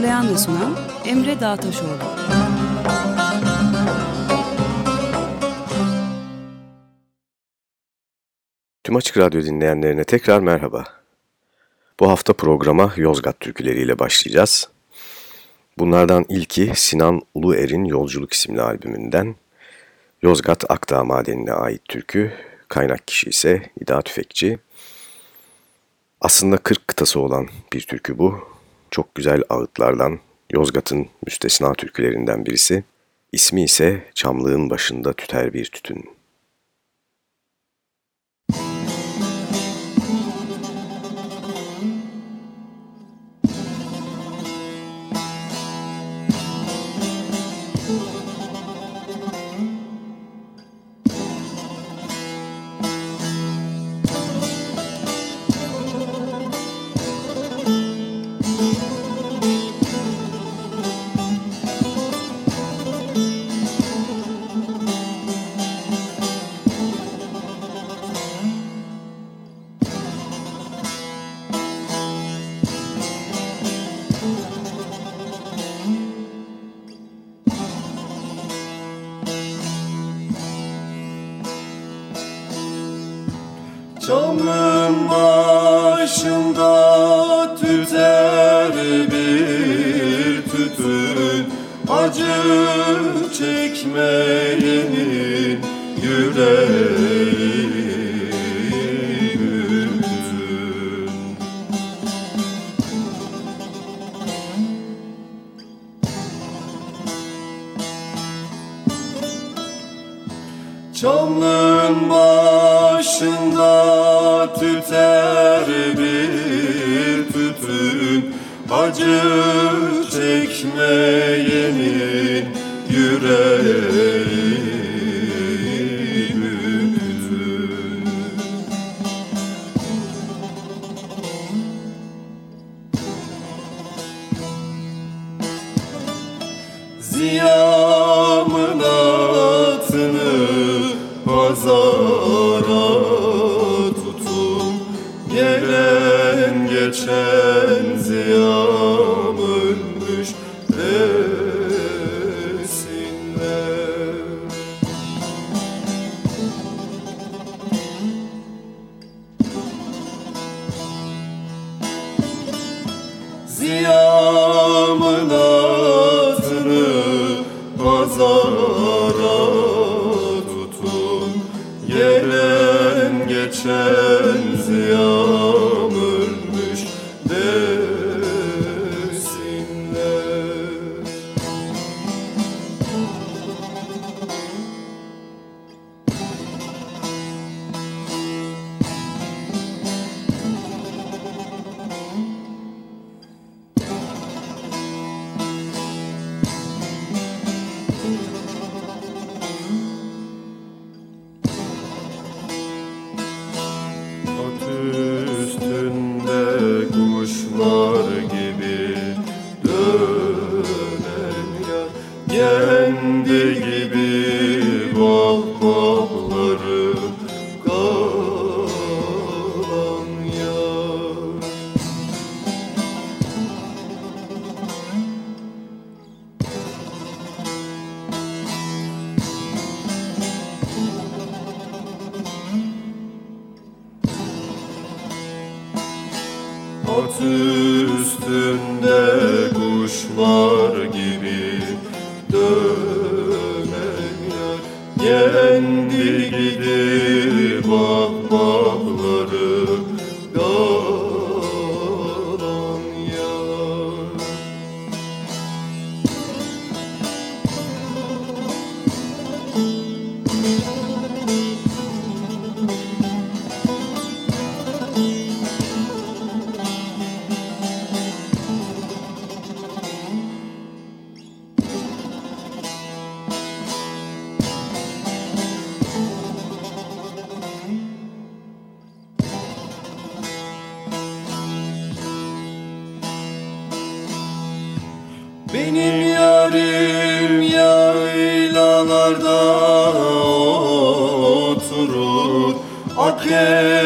Hazırlayan ve sunan Emre Dağtaşoğlu. Tüm Açık Radyo dinleyenlerine tekrar merhaba. Bu hafta programa Yozgat türküleriyle başlayacağız. Bunlardan ilki Sinan Uluer'in Yolculuk isimli albümünden Yozgat Akdağ Madeni'ne ait türkü, kaynak kişi ise İda Tüfekçi. Aslında 40 kıtası olan bir türkü bu çok güzel ağıtlardan Yozgat'ın müstesna türkülerinden birisi. İsmi ise Çamlığın Başında Tüter Bir Tütün. Çamın başında tüter bir tütün. Acı çekmeyenin Acı çekmeyenin Benim yarim yaylalarda oturur Akel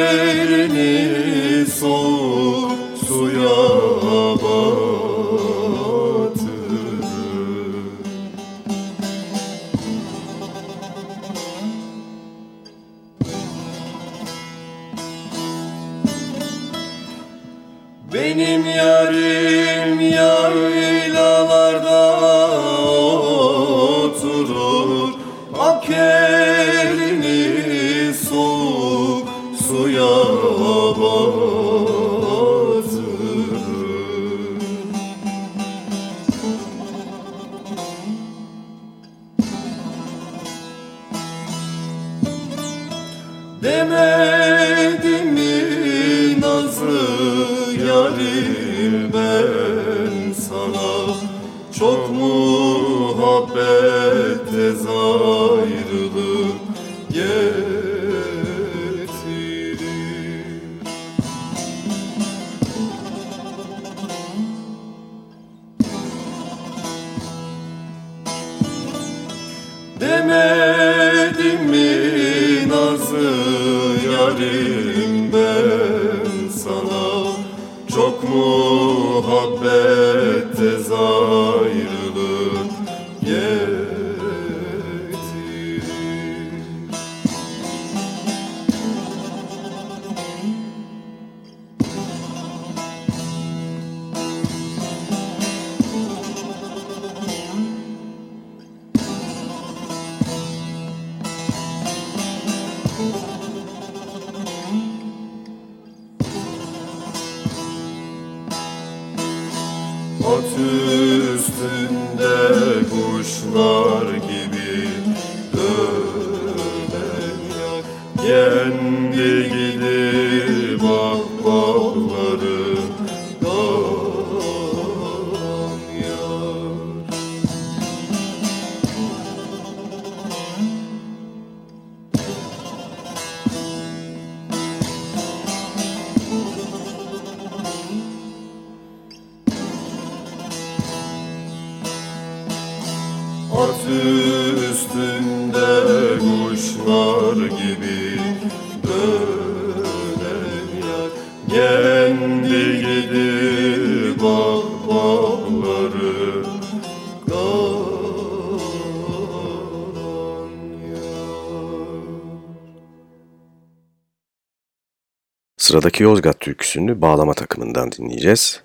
Sıradaki Yozgat türküsünü bağlama takımından dinleyeceğiz.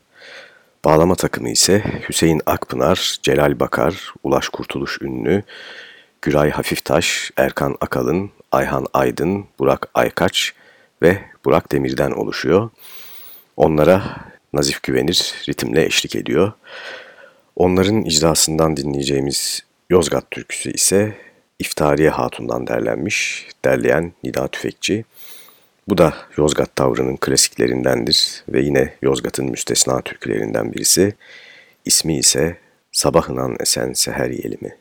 Bağlama takımı ise Hüseyin Akpınar, Celal Bakar, Ulaş Kurtuluş Ünlü, Güray Hafiftaş, Erkan Akalın, Ayhan Aydın, Burak Aykaç ve Burak Demir'den oluşuyor. Onlara Nazif Güvenir ritimle eşlik ediyor. Onların icrasından dinleyeceğimiz Yozgat türküsü ise İftariye Hatun'dan derlenmiş, derleyen Nida Tüfekçi. Bu da Yozgat tavrının klasiklerindendir ve yine Yozgat'ın müstesna türkülerinden birisi. İsmi ise Sabahınan Esen Seher Yelimi.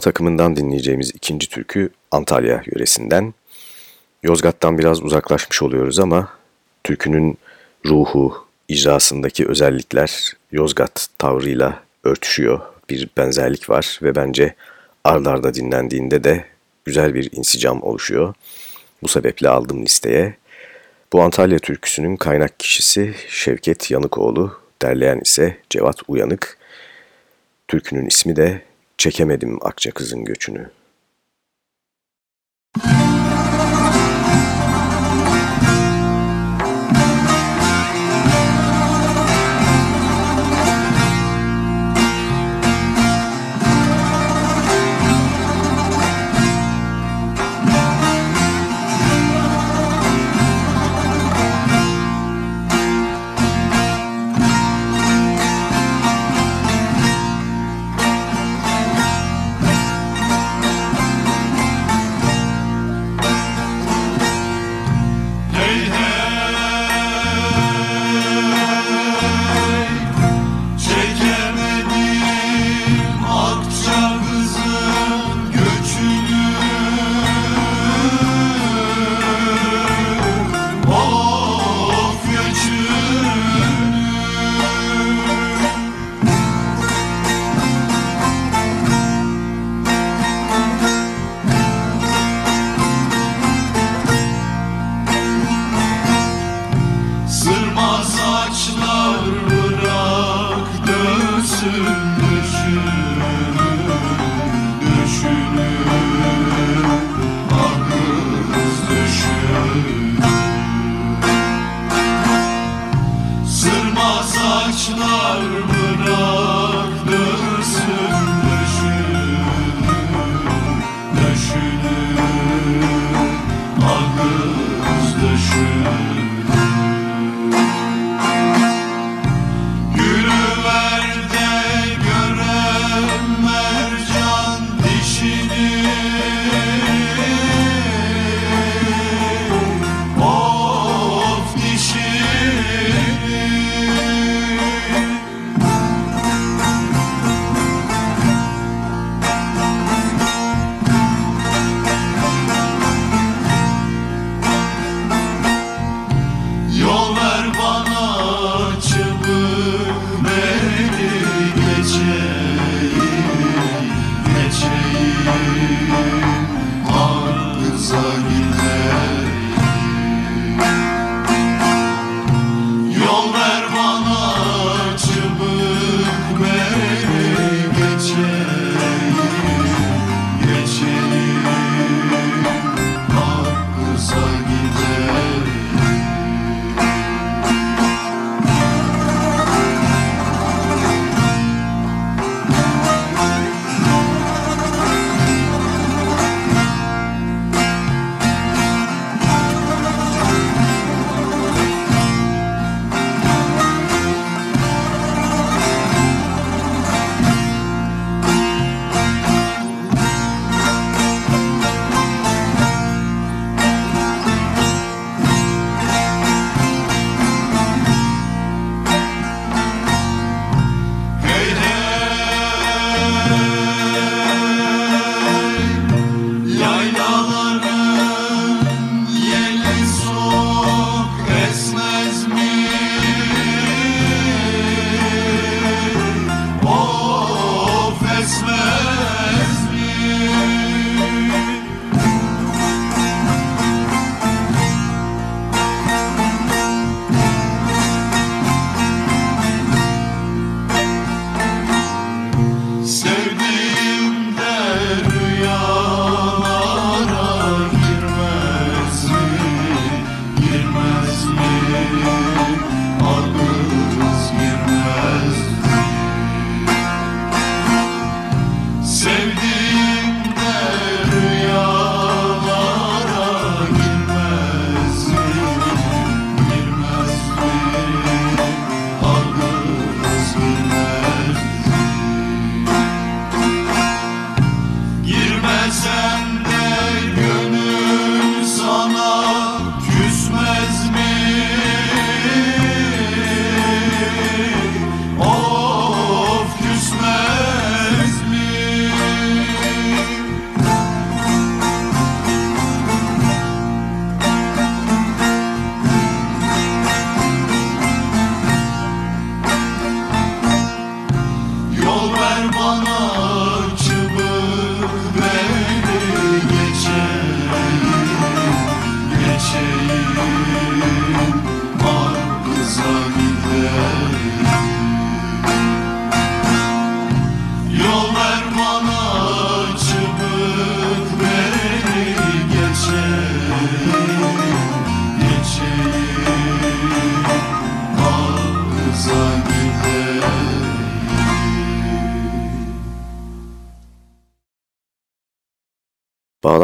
Takımından dinleyeceğimiz ikinci türkü Antalya yöresinden. Yozgat'tan biraz uzaklaşmış oluyoruz ama türkünün ruhu, icrasındaki özellikler Yozgat tavrıyla örtüşüyor. Bir benzerlik var ve bence ardarda dinlendiğinde de güzel bir insicam oluşuyor. Bu sebeple aldım listeye. Bu Antalya türküsünün kaynak kişisi Şevket Yanıkoğlu, derleyen ise Cevat Uyanık. Türkünün ismi de Çekemedim Akça Kızın Göçünü.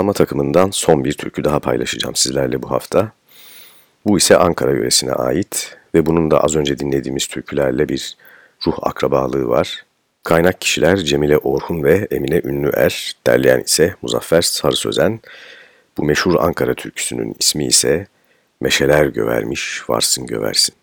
Bağlama takımından son bir türkü daha paylaşacağım sizlerle bu hafta. Bu ise Ankara yöresine ait ve bunun da az önce dinlediğimiz türkülerle bir ruh akrabalığı var. Kaynak kişiler Cemile Orhun ve Emine Ünlü Er, derleyen ise Muzaffer Sarı Sözen. Bu meşhur Ankara türküsünün ismi ise Meşeler Gövermiş Varsın Göversin.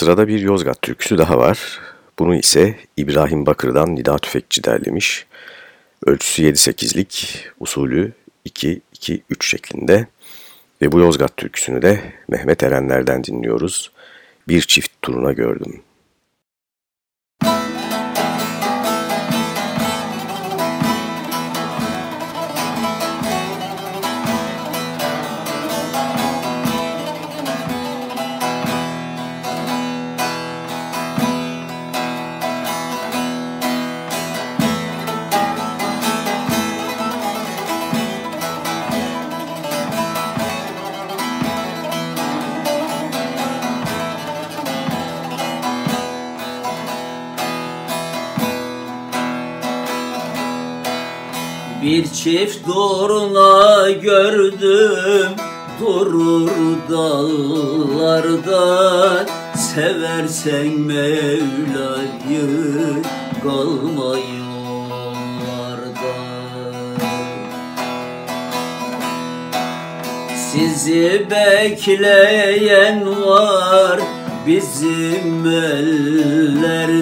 Sırada bir Yozgat türküsü daha var. Bunu ise İbrahim Bakır'dan Nida Tüfekçi derlemiş. Ölçüsü 7-8'lik, usulü 2-2-3 şeklinde. Ve bu Yozgat türküsünü de Mehmet Erenler'den dinliyoruz. Bir çift turuna gördüm. Çift durna gördüm. Durur dallarda Seversen Mevla'yı kalma yollarda Sizi bekleyen var bizim ellerde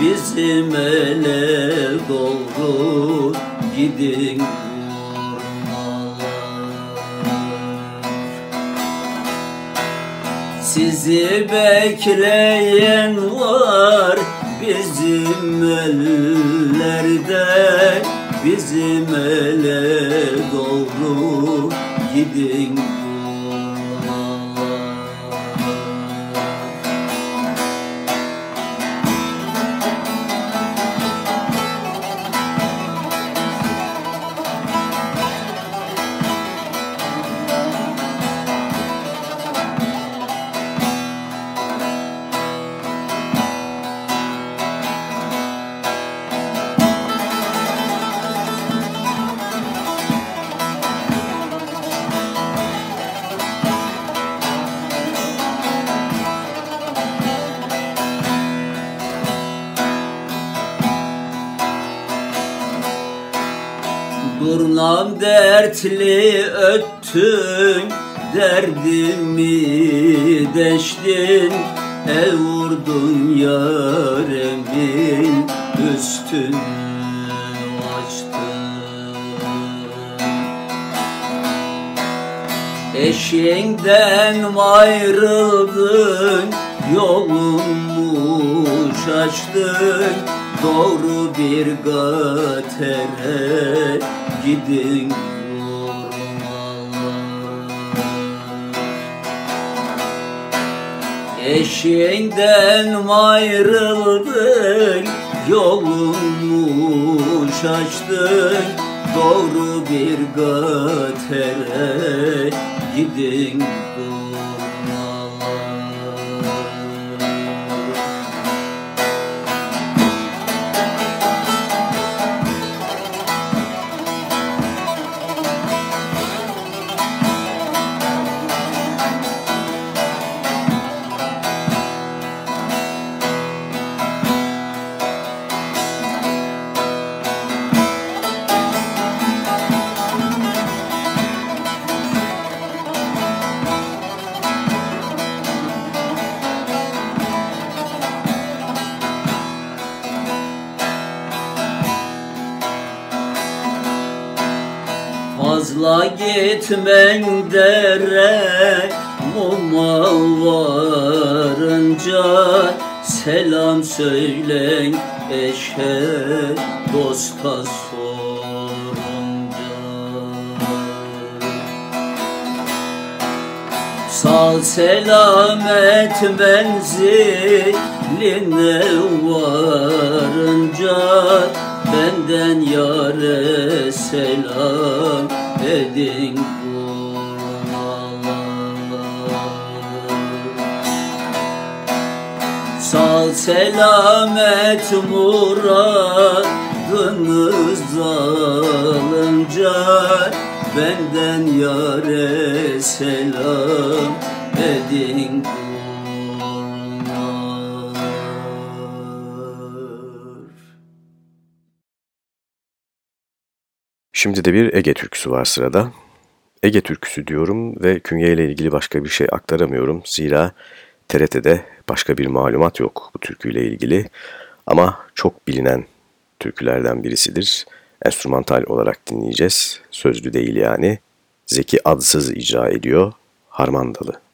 Bizim ele doğru gidin Sizi bekleyen var bizim ellerde. Bizim ele doğru gidin dertli öttün Derdimi deştin. El vurdun yaremin üstünü açtın. Eşeğinden ayrıldın Yolunu şaştın Doğru bir gatere gidin Eşeğinden ayrıldın Yolunu şaştın Doğru bir gatere gidin Fazla gitmen dere muma varınca Selam söylen eşe dosta sorunca. Sağ selamet menziline varınca Benden yare selam edin Sağ selamet muradınız alınca Benden yare selam edin Şimdi de bir Ege türküsü var sırada. Ege türküsü diyorum ve künyeyle ilgili başka bir şey aktaramıyorum. Zira TRT'de başka bir malumat yok bu türküyle ilgili. Ama çok bilinen türkülerden birisidir. Enstrümantal olarak dinleyeceğiz. Sözlü değil yani. Zeki Adsız icra ediyor. Harmandalı.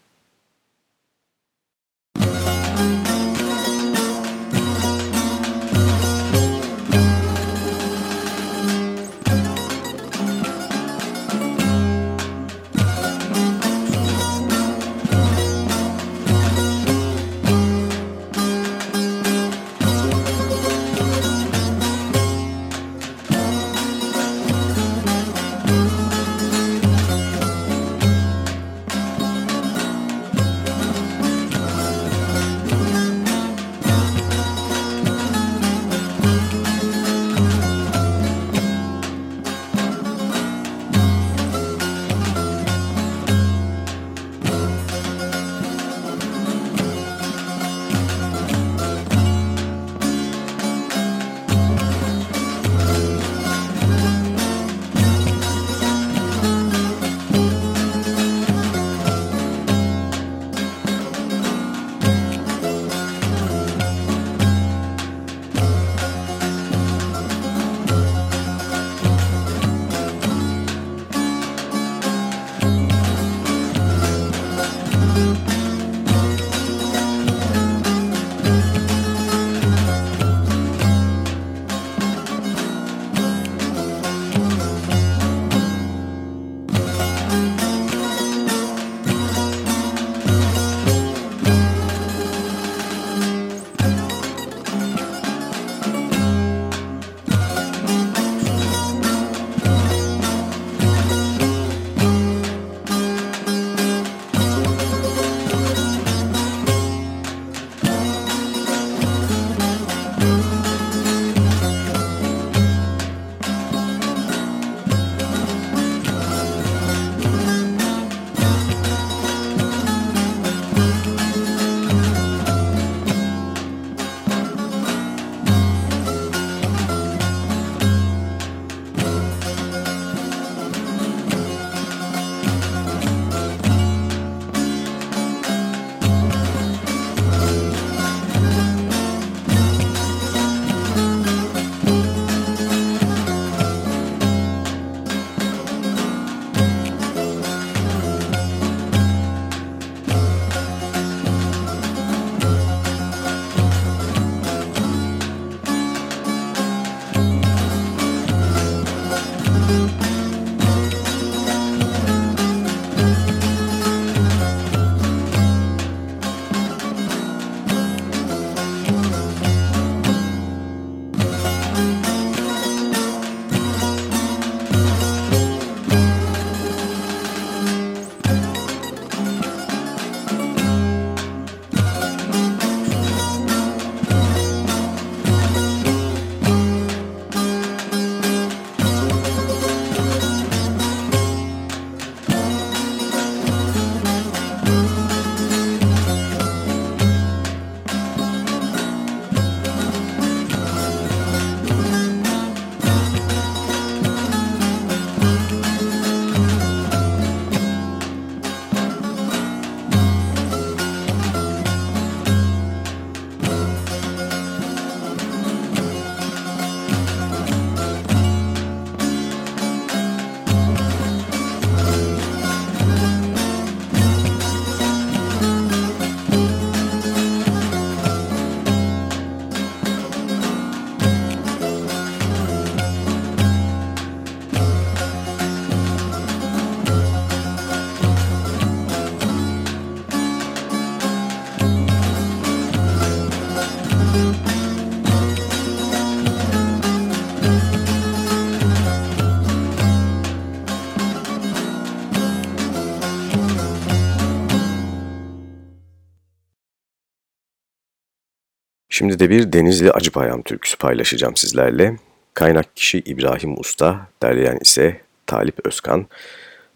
Şimdi de bir Denizli Acıpayam türküsü paylaşacağım sizlerle. Kaynak kişi İbrahim Usta, derleyen ise Talip Özkan.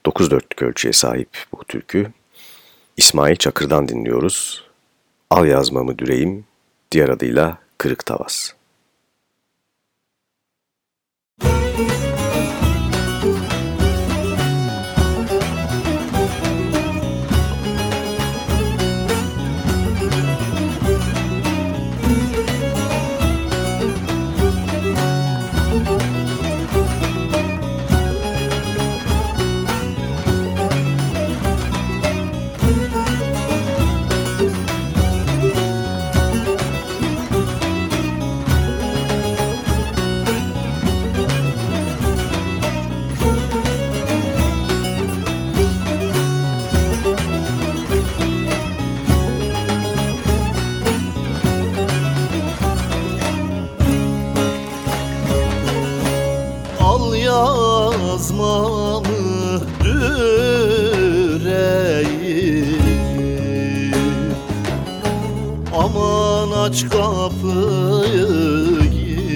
9 dörtlük ölçüye sahip bu türkü. İsmail Çakır'dan dinliyoruz. Al yazmamı düreyim, diğer adıyla Kırık Tavas. Aç kapıyı gireyim.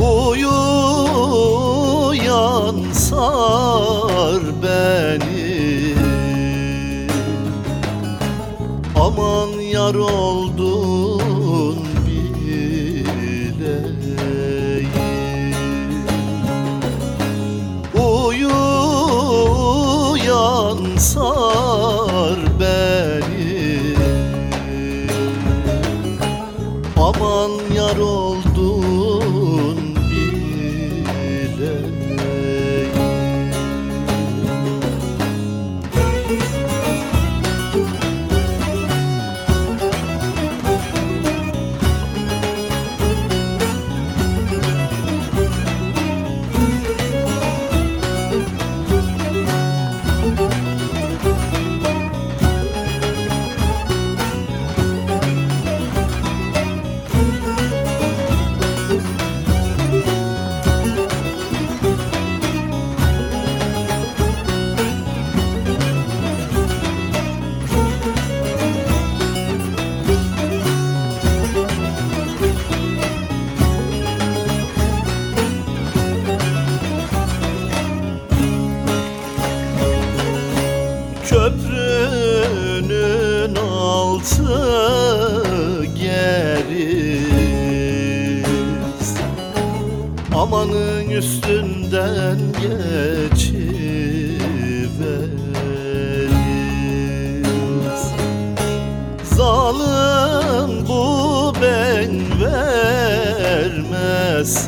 Uyuyan sar beni. Aman yar oldun bileyim. Uyuyan sar Aman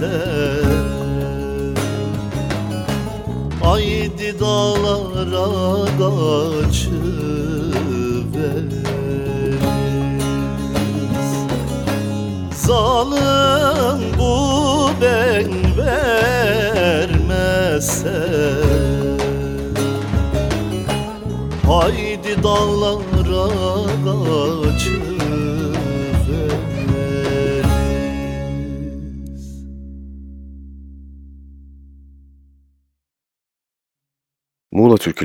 vermezsem Haydi dağlara kaçıveririz Zalim bu ben vermezsem Haydi dağlara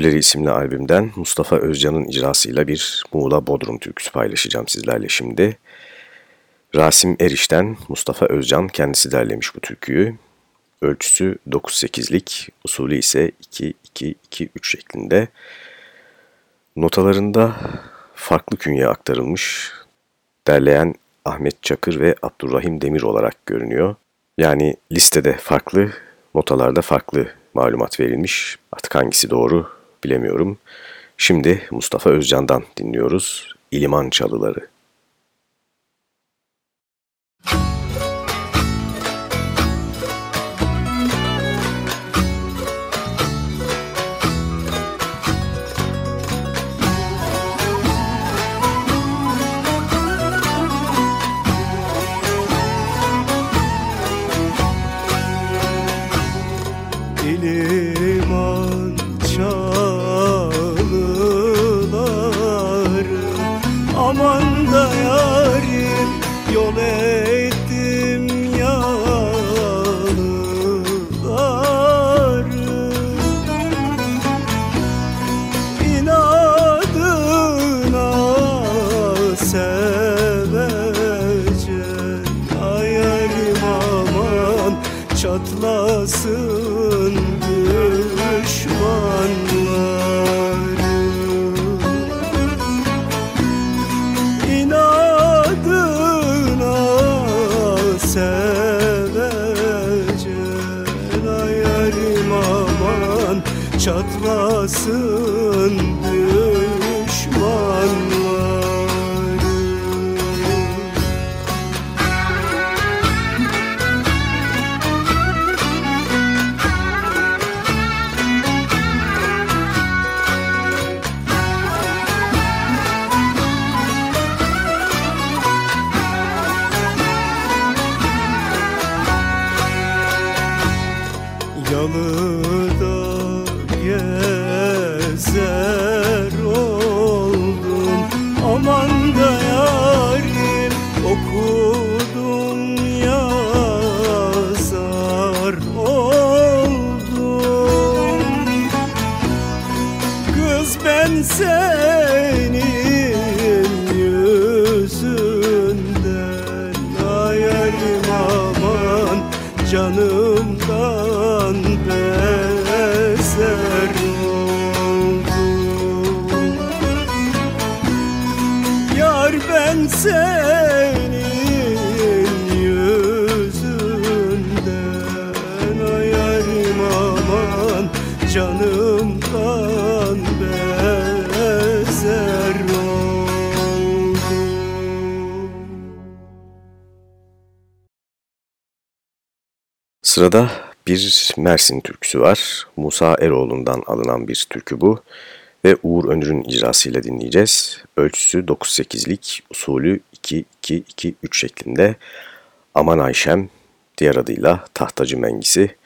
Türküleri isimli albümden Mustafa Özcan'ın icrasıyla bir Muğla Bodrum türküsü paylaşacağım sizlerle şimdi. Rasim Eriş'ten Mustafa Özcan kendisi derlemiş bu türküyü. Ölçüsü 9-8'lik, usulü ise 2-2-2-3 şeklinde. Notalarında farklı künye aktarılmış, derleyen Ahmet Çakır ve Abdurrahim Demir olarak görünüyor. Yani listede farklı, notalarda farklı malumat verilmiş. Artık hangisi doğru bilemiyorum. Şimdi Mustafa Özcan'dan dinliyoruz. İliman Çalıları. çatlasın Sırada bir Mersin türküsü var. Musa Eroğlu'ndan alınan bir türkü bu ve Uğur Önür'ün icrasıyla dinleyeceğiz. Ölçüsü 9-8'lik, usulü 2-2-2-3 şeklinde. Aman Ayşem, diğer adıyla Tahtacı Mengisi.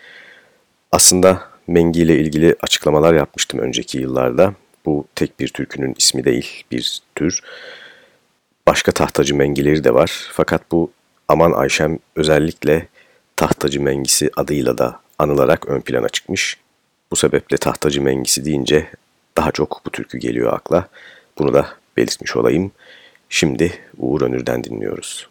Aslında Mengi ile ilgili açıklamalar yapmıştım önceki yıllarda. Bu tek bir türkünün ismi değil, bir tür. Başka tahtacı mengileri de var. Fakat bu Aman Ayşem özellikle Tahtacı Mengisi adıyla da anılarak ön plana çıkmış. Bu sebeple Tahtacı Mengisi deyince daha çok bu türkü geliyor akla. Bunu da belirtmiş olayım. Şimdi Uğur Önür'den dinliyoruz.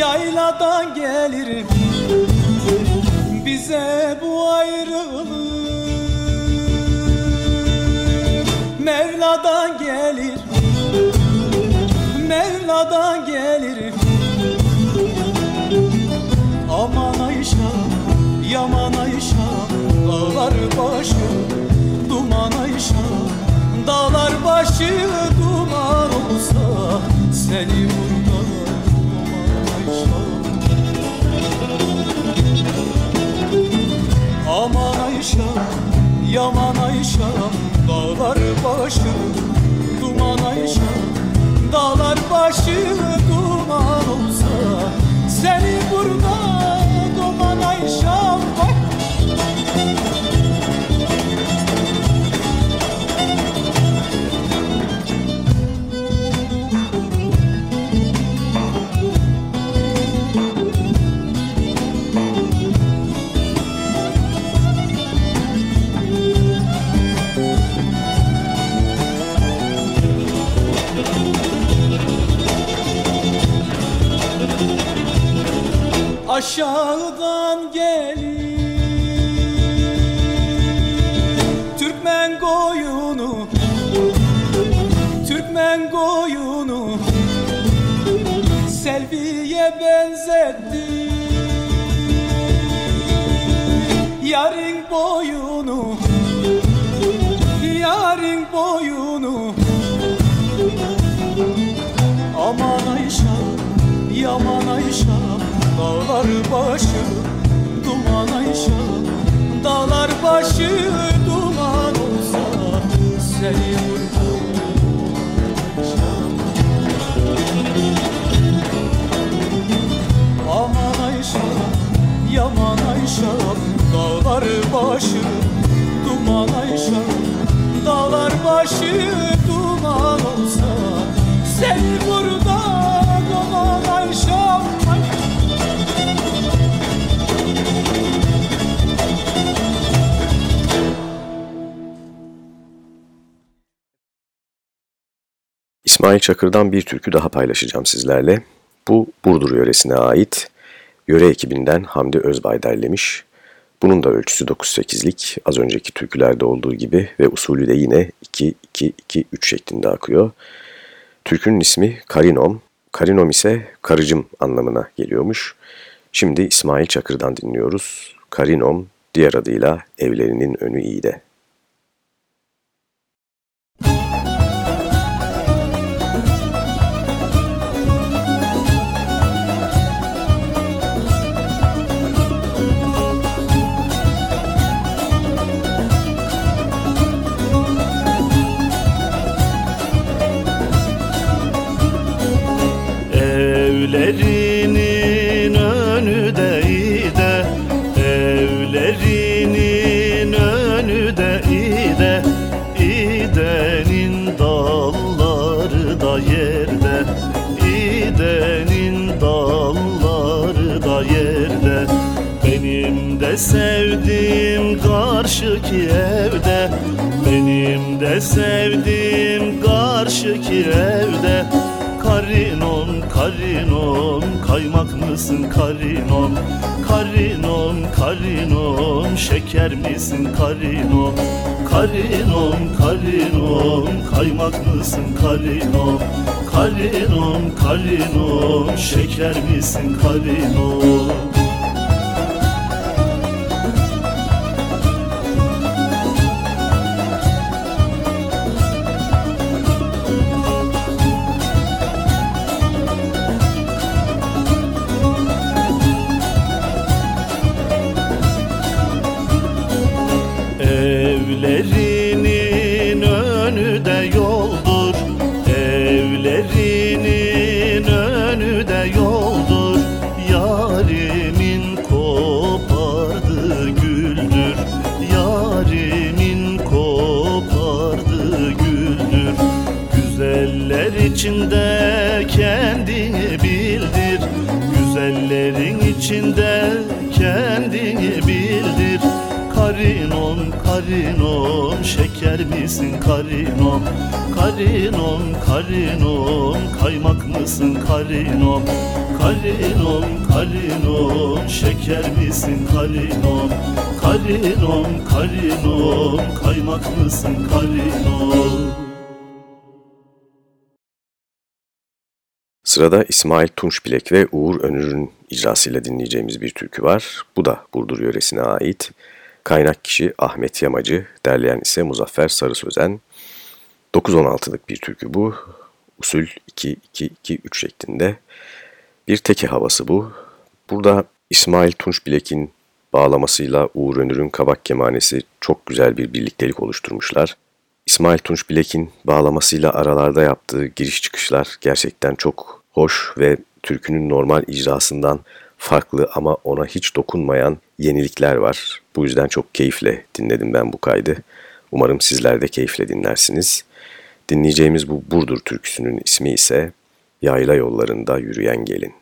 Yayladan gelir Bize bu ayrılık. Mevla'dan gelir Mevla'dan gelir. Aman Ayşe, yaman Ayşe Dağlar başı, duman Ayşe Dağlar başı duman olsa Seni burada aşağıdan gelir Türkmen koyunu Türkmen koyunu Selviye benzetti. Yarın boyunu Yarın boyunu Aman Ayşe, yaman Ayşe Dağlar başı duman Ayşe Dağlar başı duman olsa Seni vurdu Aman Ayşe Yaman Ayşe Dağlar başı duman Ayşe Dağlar başı duman olsa Seni vurdu İsmail Çakır'dan bir türkü daha paylaşacağım sizlerle. Bu Burdur yöresine ait. Yöre ekibinden Hamdi Özbay derlemiş. Bunun da ölçüsü 9-8'lik az önceki türkülerde olduğu gibi ve usulü de yine 2-2-2-3 şeklinde akıyor. Türkünün ismi Karinom. Karinom ise karıcım anlamına geliyormuş. Şimdi İsmail Çakır'dan dinliyoruz. Karinom diğer adıyla evlerinin önü iyi de. Benim de sevdiğim karşıki evde Karinom, karinom, kaymak mısın karinom? Karinom, karinom, şeker misin karinom? Karinom, karinom, kaymak mısın karinom? Karinom, karinom, şeker misin karinom karinom, şeker misin karinom Karinom, karinom, kaymak mısın karinom Karinom, karinom, şeker misin karinom Karinom, karinom, kaymak mısın karinom Sırada İsmail Tunçbilek ve Uğur Önür'ün icrasıyla dinleyeceğimiz bir türkü var. Bu da Burdur yöresine ait. Kaynak kişi Ahmet Yamacı, derleyen ise Muzaffer Sarı Sözen. 9-16'lık bir türkü bu. Usul 2-2-2-3 şeklinde. Bir teke havası bu. Burada İsmail Tunçbilek'in bağlamasıyla Uğur Önür'ün kabak kemanesi çok güzel bir birliktelik oluşturmuşlar. İsmail Tunçbilek'in bağlamasıyla aralarda yaptığı giriş çıkışlar gerçekten çok hoş ve türkünün normal icrasından farklı ama ona hiç dokunmayan yenilikler var. Bu yüzden çok keyifle dinledim ben bu kaydı. Umarım sizler de keyifle dinlersiniz. Dinleyeceğimiz bu Burdur türküsünün ismi ise Yayla Yollarında Yürüyen Gelin.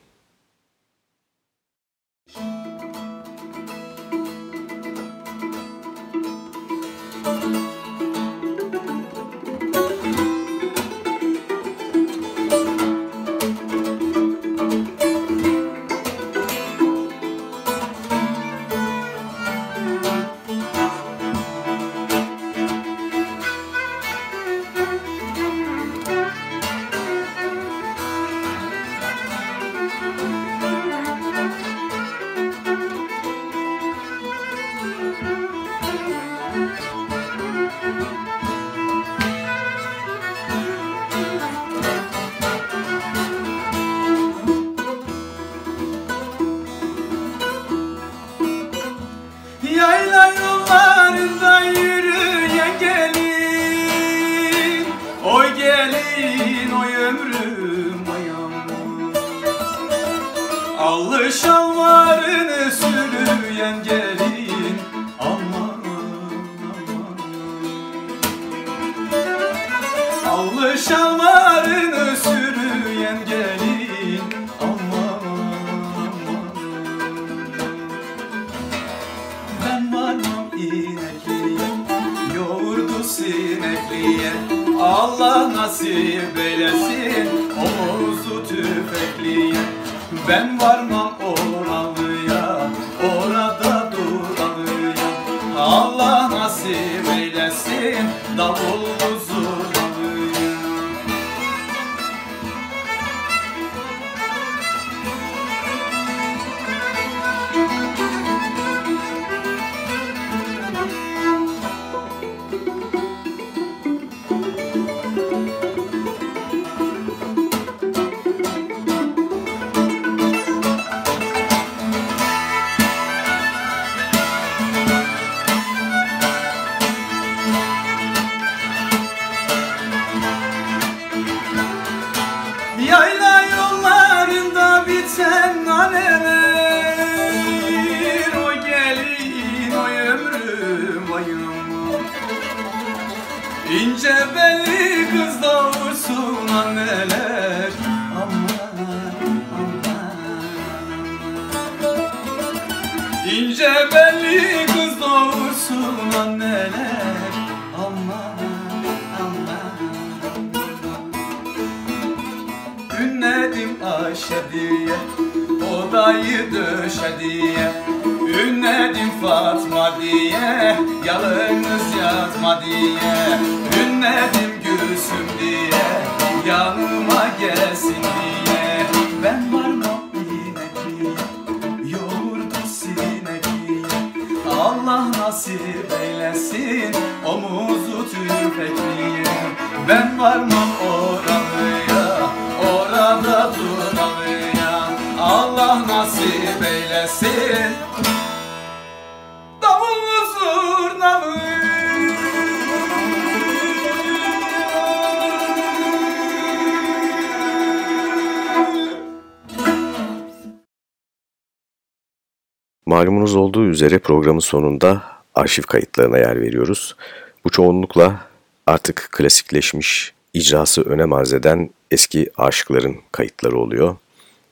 Malumunuz olduğu üzere programın sonunda arşiv kayıtlarına yer veriyoruz. Bu çoğunlukla artık klasikleşmiş, icrası önem arz eden eski aşıkların kayıtları oluyor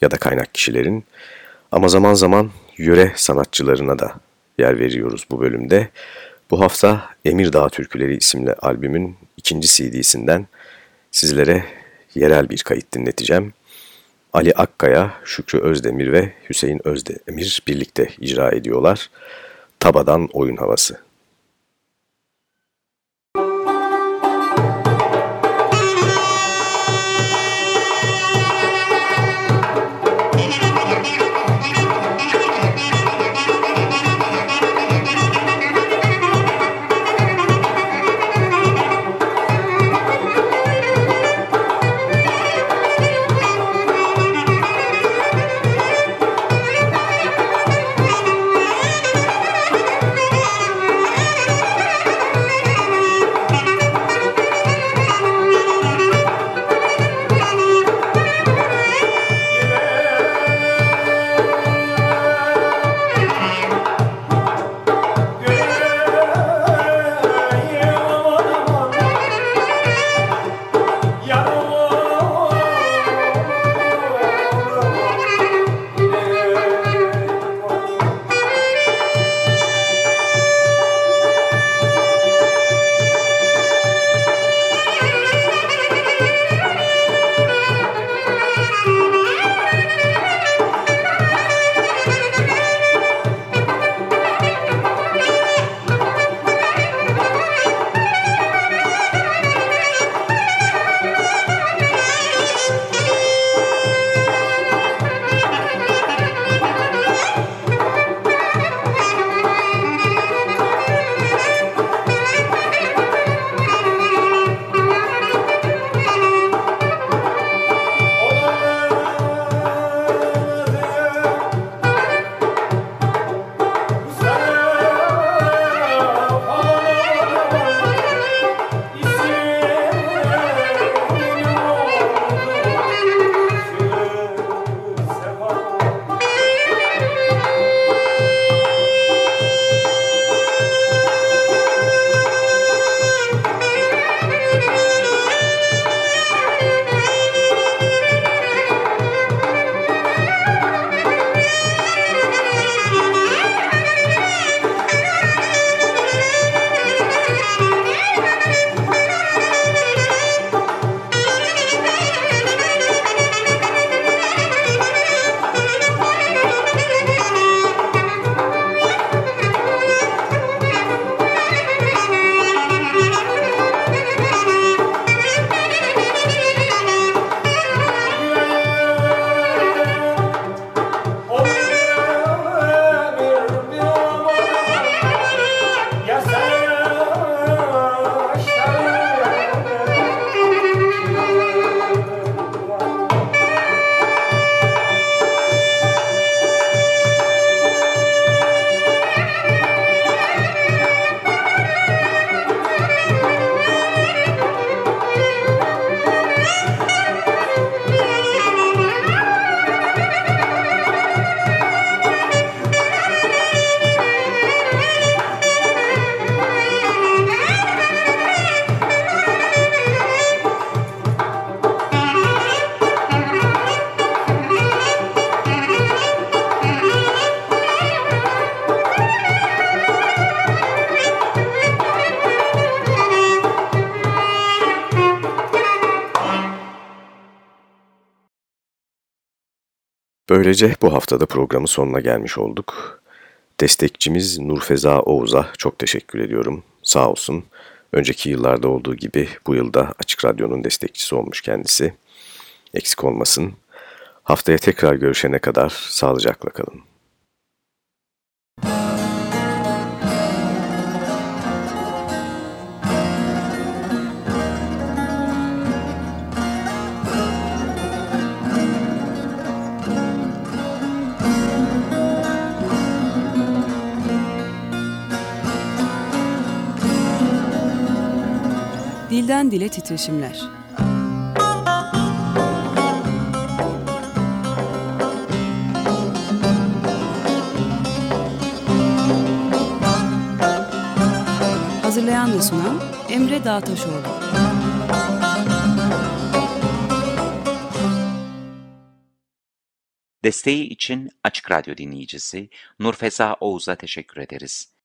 ya da kaynak kişilerin. Ama zaman zaman yöre sanatçılarına da yer veriyoruz bu bölümde. Bu hafta Emirdağ Türküleri isimli albümün ikinci CD'sinden sizlere yerel bir kayıt dinleteceğim. Ali Akkaya, Şükrü Özdemir ve Hüseyin Özdemir birlikte icra ediyorlar. Tabadan Oyun Havası. Böylece bu haftada programın sonuna gelmiş olduk. Destekçimiz Nurfeza Oğuz'a çok teşekkür ediyorum. Sağ olsun. Önceki yıllarda olduğu gibi bu yılda Açık Radyo'nun destekçisi olmuş kendisi. Eksik olmasın. Haftaya tekrar görüşene kadar sağlıcakla kalın. Dilden Dile Titreşimler Hazırlayan ve sunan Emre Dağtaşoğlu Desteği için Açık Radyo dinleyicisi Nurfeza Oğuz'a teşekkür ederiz.